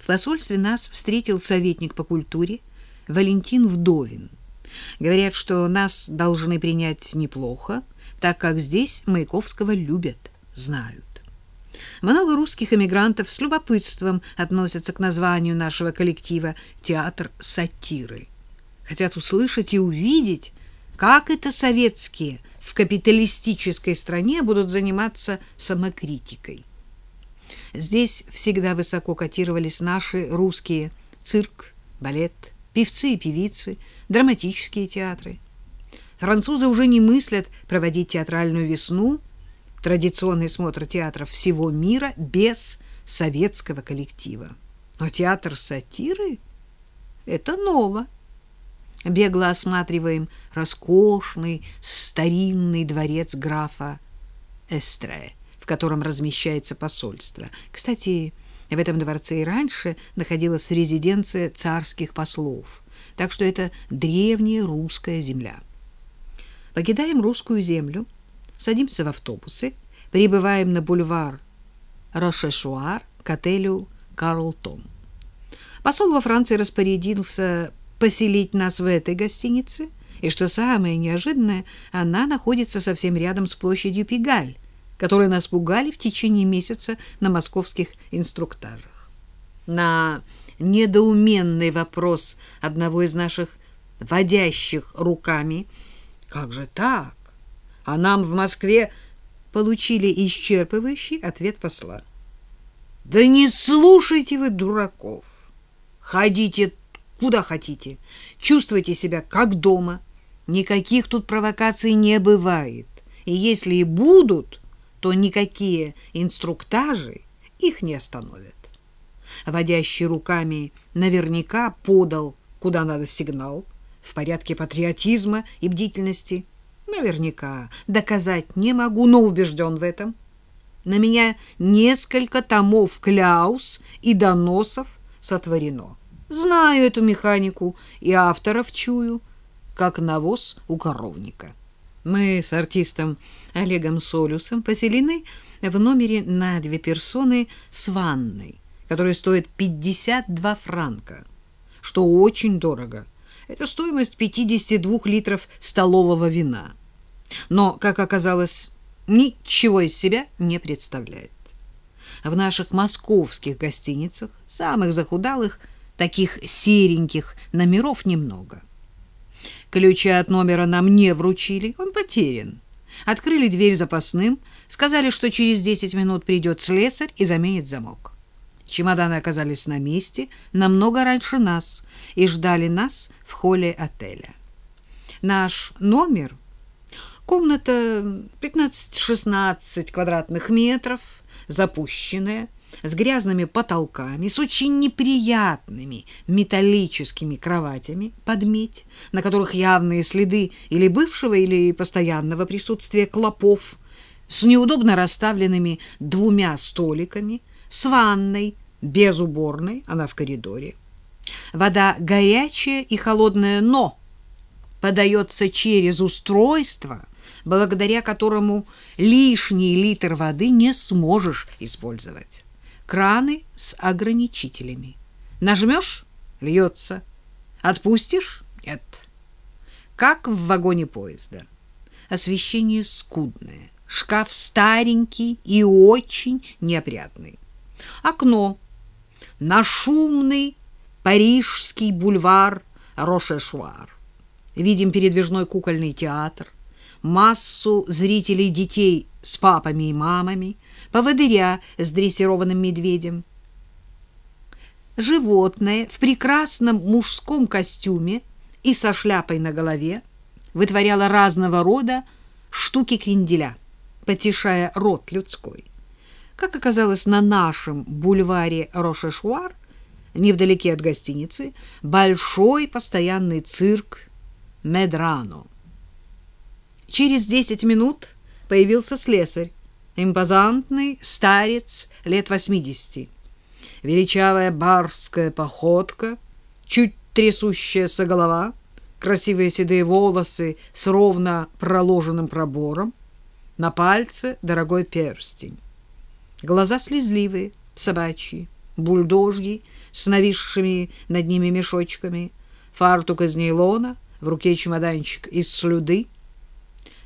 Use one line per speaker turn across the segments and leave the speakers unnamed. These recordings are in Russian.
В посольстве нас встретил советник по культуре Валентин Вдовин. Говорят, что нас должны принять неплохо, так как здесь Маяковского любят, знают. Много русских эмигрантов с любопытством относятся к названию нашего коллектива «Театр сатиры». Хотят услышать и увидеть, как это советские в капиталистической стране будут заниматься самокритикой. Здесь всегда высоко котировались наши русские цирк, балет, певцы и певицы, драматические театры. Французы уже не мыслят проводить театральную весну, традиционный смотр театров всего мира без советского коллектива. Но театр сатиры — это ново. Бегло осматриваем роскошный старинный дворец графа Эстре, котором размещается посольство. Кстати, в этом дворце и раньше находилась резиденция царских послов, так что это древняя русская земля. Покидаем русскую землю, садимся в автобусы, прибываем на бульвар Рошешуар к отелю «Карлтон». Посол во Франции распорядился поселить нас в этой гостинице, и, что самое неожиданное, она находится совсем рядом с площадью Пигаль, которые нас пугали в течение месяца на московских инструктажах. На недоуменный вопрос одного из наших водящих руками «Как же так? А нам в Москве получили исчерпывающий ответ посла. «Да не слушайте вы дураков! Ходите куда хотите, чувствуйте себя как дома. Никаких тут провокаций не бывает. И если и будут, то никакие инструктажи их не остановят. Водящий руками наверняка подал, куда надо сигнал, в порядке патриотизма и бдительности. Наверняка доказать не могу, но убежден в этом. На меня несколько томов кляус и доносов сотворено. Знаю эту механику и авторов чую, как навоз у коровника. Мы с артистом Олегом Солюсом поселены в номере на две персоны с ванной, который стоит 52 франка, что очень дорого. Это стоимость 52 литров столового вина. Но, как оказалось, ничего из себя не представляет. В наших московских гостиницах, самых захудалых, Таких сереньких номеров немного. Ключа от номера нам не вручили, он потерян. Открыли дверь запасным, сказали, что через 10 минут придет слесарь и заменит замок. Чемоданы оказались на месте намного раньше нас и ждали нас в холле отеля. Наш номер — комната 15-16 квадратных метров, запущенная — с грязными потолками, с очень неприятными металлическими кроватями под медь, на которых явные следы или бывшего, или постоянного присутствия клопов, с неудобно расставленными двумя столиками, с ванной, без уборной, она в коридоре. Вода горячая и холодная, но подается через устройство, благодаря которому лишний литр воды не сможешь использовать краны с ограничителями. Нажмешь — льется. Отпустишь — нет. Как в вагоне поезда. Освещение скудное. Шкаф старенький и очень неопрятный. Окно. На шумный парижский бульвар Рошешуар. Видим передвижной кукольный театр, массу зрителей детей с папами и мамами, поводыря с дрессированным медведем. Животное в прекрасном мужском костюме и со шляпой на голове вытворяло разного рода штуки кренделя, потешая рот людской. Как оказалось, на нашем бульваре Рошешуар, невдалеке от гостиницы, большой постоянный цирк Медрано. Через десять минут появился слесарь, импозантный старец лет восьмидесяти. Величавая барская походка, чуть трясущаяся голова, красивые седые волосы с ровно проложенным пробором, на пальце дорогой перстень. Глаза слезливые, собачьи, бульдожьи с нависшими над ними мешочками, фартук из нейлона, в руке чемоданчик из слюды.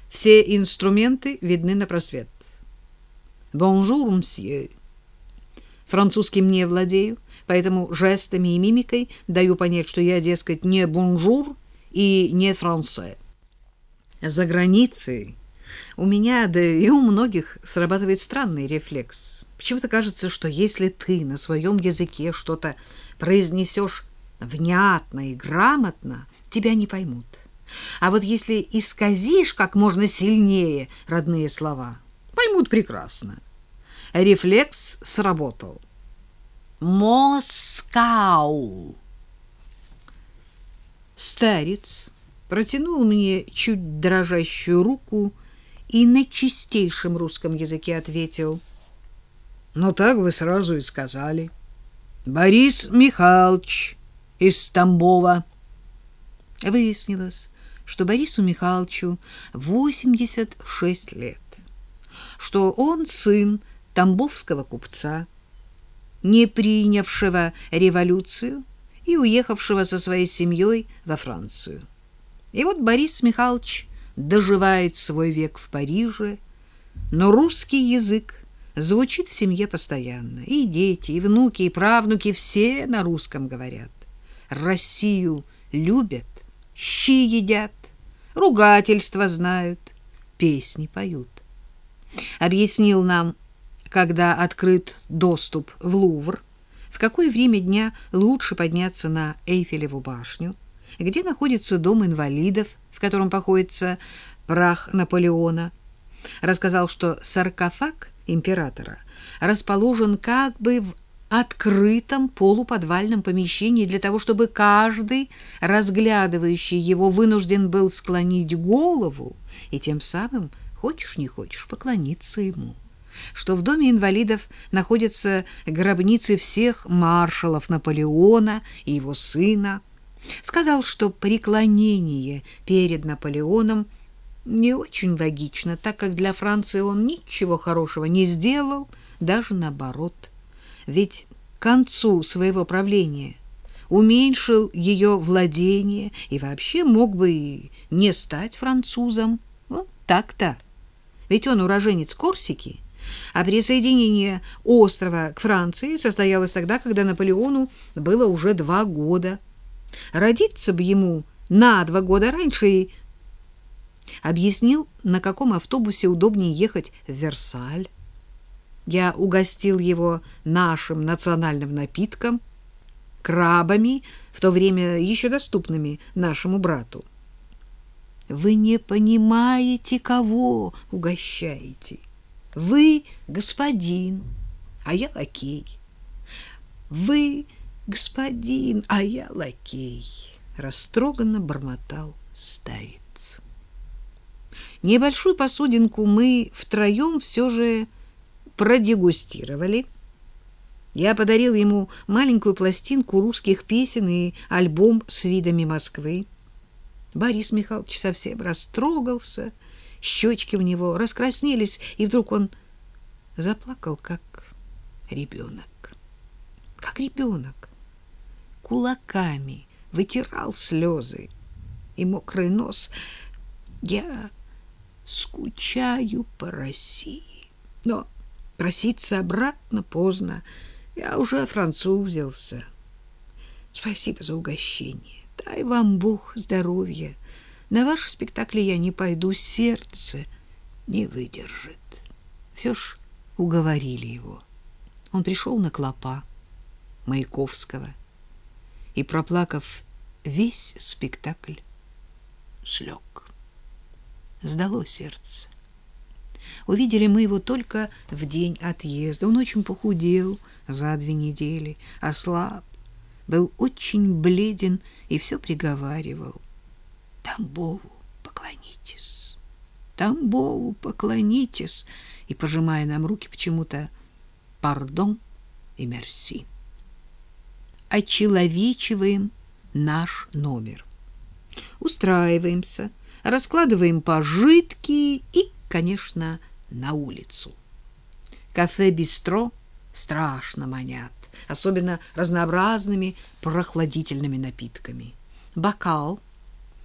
Все инструменты видны на просвет. «Bonjour, monsieur». Французским не владею, поэтому жестами и мимикой даю понять, что я, дескать, не bonjour и не français. За границей у меня, да и у многих, срабатывает странный рефлекс. Почему-то кажется, что если ты на своем языке что-то произнесешь внятно и грамотно, тебя не поймут. А вот если исказишь как можно сильнее родные слова, поймут прекрасно. Рефлекс сработал. Москау. Старец протянул мне чуть дрожащую руку и на чистейшем русском языке ответил. «Ну так вы сразу и сказали. Борис Михайлович из Тамбова». Выяснилось, что Борису Михайловичу 86 лет, что он сын тамбовского купца, не принявшего революцию и уехавшего со своей семьей во Францию. И вот Борис Михайлович доживает свой век в Париже, но русский язык звучит в семье постоянно. И дети, и внуки, и правнуки все на русском говорят. Россию любят, щи едят, ругательства знают, песни поют. Объяснил нам, когда открыт доступ в Лувр, в какое время дня лучше подняться на Эйфелеву башню, где находится дом инвалидов, в котором покоится прах Наполеона. Рассказал, что саркофаг императора расположен как бы в открытом полуподвальном помещении для того, чтобы каждый, разглядывающий его, вынужден был склонить голову и тем самым, хочешь не хочешь, поклониться ему что в доме инвалидов находятся гробницы всех маршалов Наполеона и его сына. Сказал, что преклонение перед Наполеоном не очень логично, так как для Франции он ничего хорошего не сделал, даже наоборот. Ведь к концу своего правления уменьшил ее владение и вообще мог бы и не стать французом. Вот так-то. Ведь он уроженец Корсики, а присоединение острова к Франции состоялось тогда, когда Наполеону было уже два года. Родиться бы ему на два года раньше и объяснил, на каком автобусе удобнее ехать в Версаль. Я угостил его нашим национальным напитком, крабами, в то время еще доступными нашему брату. Вы не понимаете, кого угощаете. Вы господин, а я лакей. Вы господин, а я лакей, растроганно бормотал старец. Небольшую посудинку мы втроем все же продегустировали. Я подарил ему маленькую пластинку русских песен и альбом с видами Москвы. Борис Михайлович совсем растрогался — щечки у него раскраснелись, и вдруг он заплакал, как ребенок. Как ребенок. Кулаками вытирал слезы и мокрый нос. Я скучаю по России. Но проситься обратно поздно. Я уже французился. Спасибо за угощение. Дай вам Бог здоровья. На ваш спектакль я не пойду, сердце не выдержит. Все ж уговорили его. Он пришел на клопа Маяковского и, проплакав весь спектакль, слег. Сдало сердце. Увидели мы его только в день отъезда. Он очень похудел за две недели, ослаб, был очень бледен и все приговаривал. Тамбову поклонитесь, Тамбову поклонитесь, и, пожимая нам руки, почему-то пардон и мерси. Очеловечиваем наш номер. Устраиваемся, раскладываем пожитки и, конечно, на улицу. Кафе-бистро страшно манят. особенно разнообразными прохладительными напитками. Бокал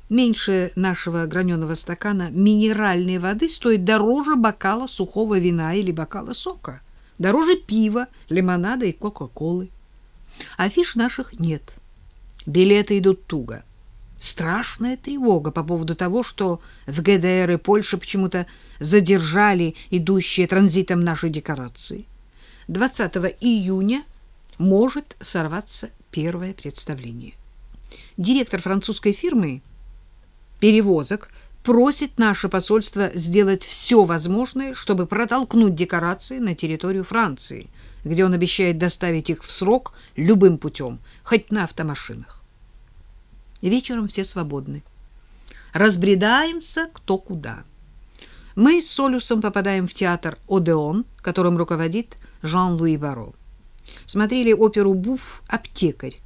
меньше нашего граненого стакана минеральной воды стоит дороже бокала сухого вина или бокала сока, дороже пива, лимонада и кока-колы. Афиш наших нет. Билеты идут туго. Страшная тревога по поводу того, что в ГДР и Польше почему-то задержали идущие транзитом наши декорации. 20 июня может сорваться первое представление. Директор французской фирмы перевозок просит наше посольство сделать все возможное, чтобы протолкнуть декорации на территорию Франции, где он обещает доставить их в срок любым путем, хоть на автомашинах. Вечером все свободны. Разбредаемся кто куда. Мы с Солюсом попадаем в театр «Одеон», которым руководит Жан-Луи Баро. Смотрели оперу «Буф. Аптекарь»,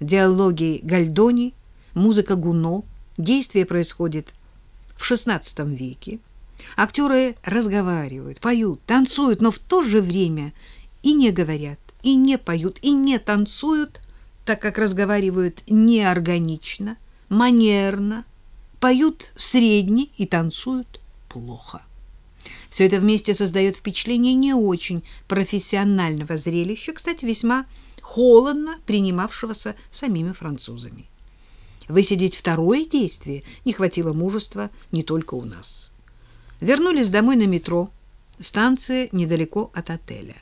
диалоги Гальдони, музыка Гуно. Действие происходит в XVI веке. Актеры разговаривают, поют, танцуют, но в то же время и не говорят, и не поют, и не танцуют, так как разговаривают неорганично, манерно, поют средне и танцуют плохо. Все это вместе создает впечатление не очень профессионального зрелища, кстати, весьма холодно принимавшегося самими французами. Высидеть второе действие не хватило мужества не только у нас. Вернулись домой на метро. Станция недалеко от отеля.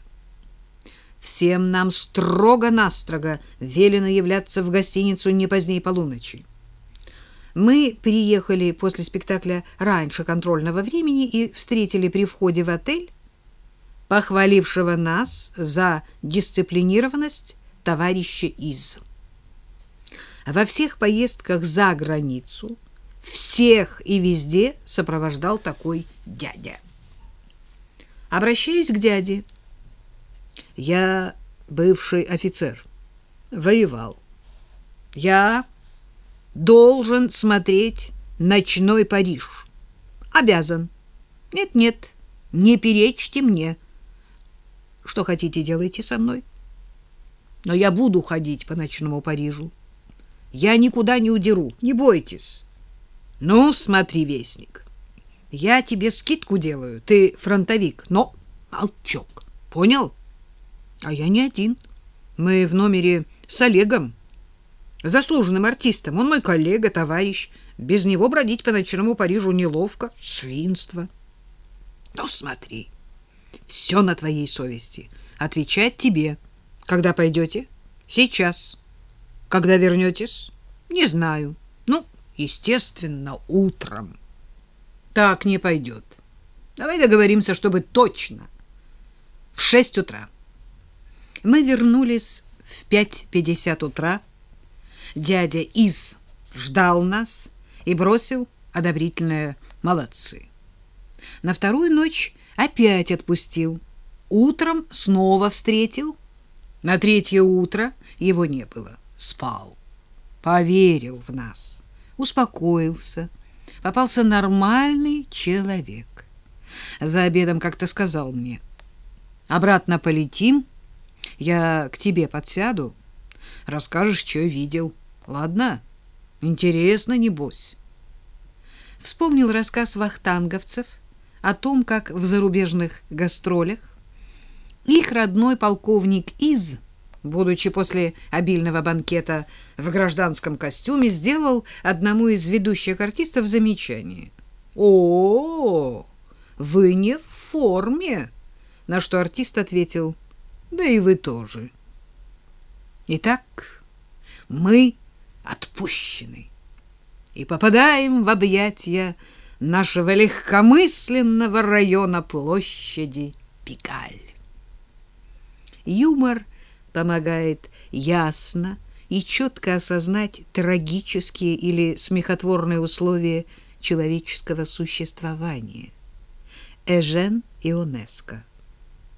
Всем нам строго-настрого велено являться в гостиницу не позднее полуночи. Мы приехали после спектакля раньше контрольного времени и встретили при входе в отель похвалившего нас за дисциплинированность товарища из. Во всех поездках за границу всех и везде сопровождал такой дядя. Обращаюсь к дяде. Я бывший офицер, воевал. Я должен смотреть «Ночной Париж». Обязан. Нет-нет, не перечьте мне. Что хотите, делайте со мной. Но я буду ходить по ночному Парижу. Я никуда не удеру, не бойтесь. Ну, смотри, вестник, я тебе скидку делаю, ты фронтовик, но молчок, понял? А я не один. Мы в номере с Олегом заслуженным артистом. Он мой коллега, товарищ. Без него бродить по ночному Парижу неловко. Свинство. Ну, смотри, все на твоей совести. Отвечать тебе. Когда пойдете? Сейчас. Когда вернетесь? Не знаю. Ну, естественно, утром. Так не пойдет. Давай договоримся, чтобы точно. В шесть утра. Мы вернулись в пять пятьдесят утра дядя Из ждал нас и бросил одобрительное «молодцы». На вторую ночь опять отпустил. Утром снова встретил. На третье утро его не было. Спал. Поверил в нас. Успокоился. Попался нормальный человек. За обедом как-то сказал мне. Обратно полетим. Я к тебе подсяду. Расскажешь, что видел. Ладно? Интересно, небось. Вспомнил рассказ вахтанговцев о том, как в зарубежных гастролях их родной полковник Из, будучи после обильного банкета в гражданском костюме, сделал одному из ведущих артистов замечание. «О, вы не в форме!» На что артист ответил, «Да и вы тоже». Итак, мы отпущены и попадаем в объятия нашего легкомысленного района площади Пикаль. Юмор помогает ясно и четко осознать трагические или смехотворные условия человеческого существования. Эжен Ионеско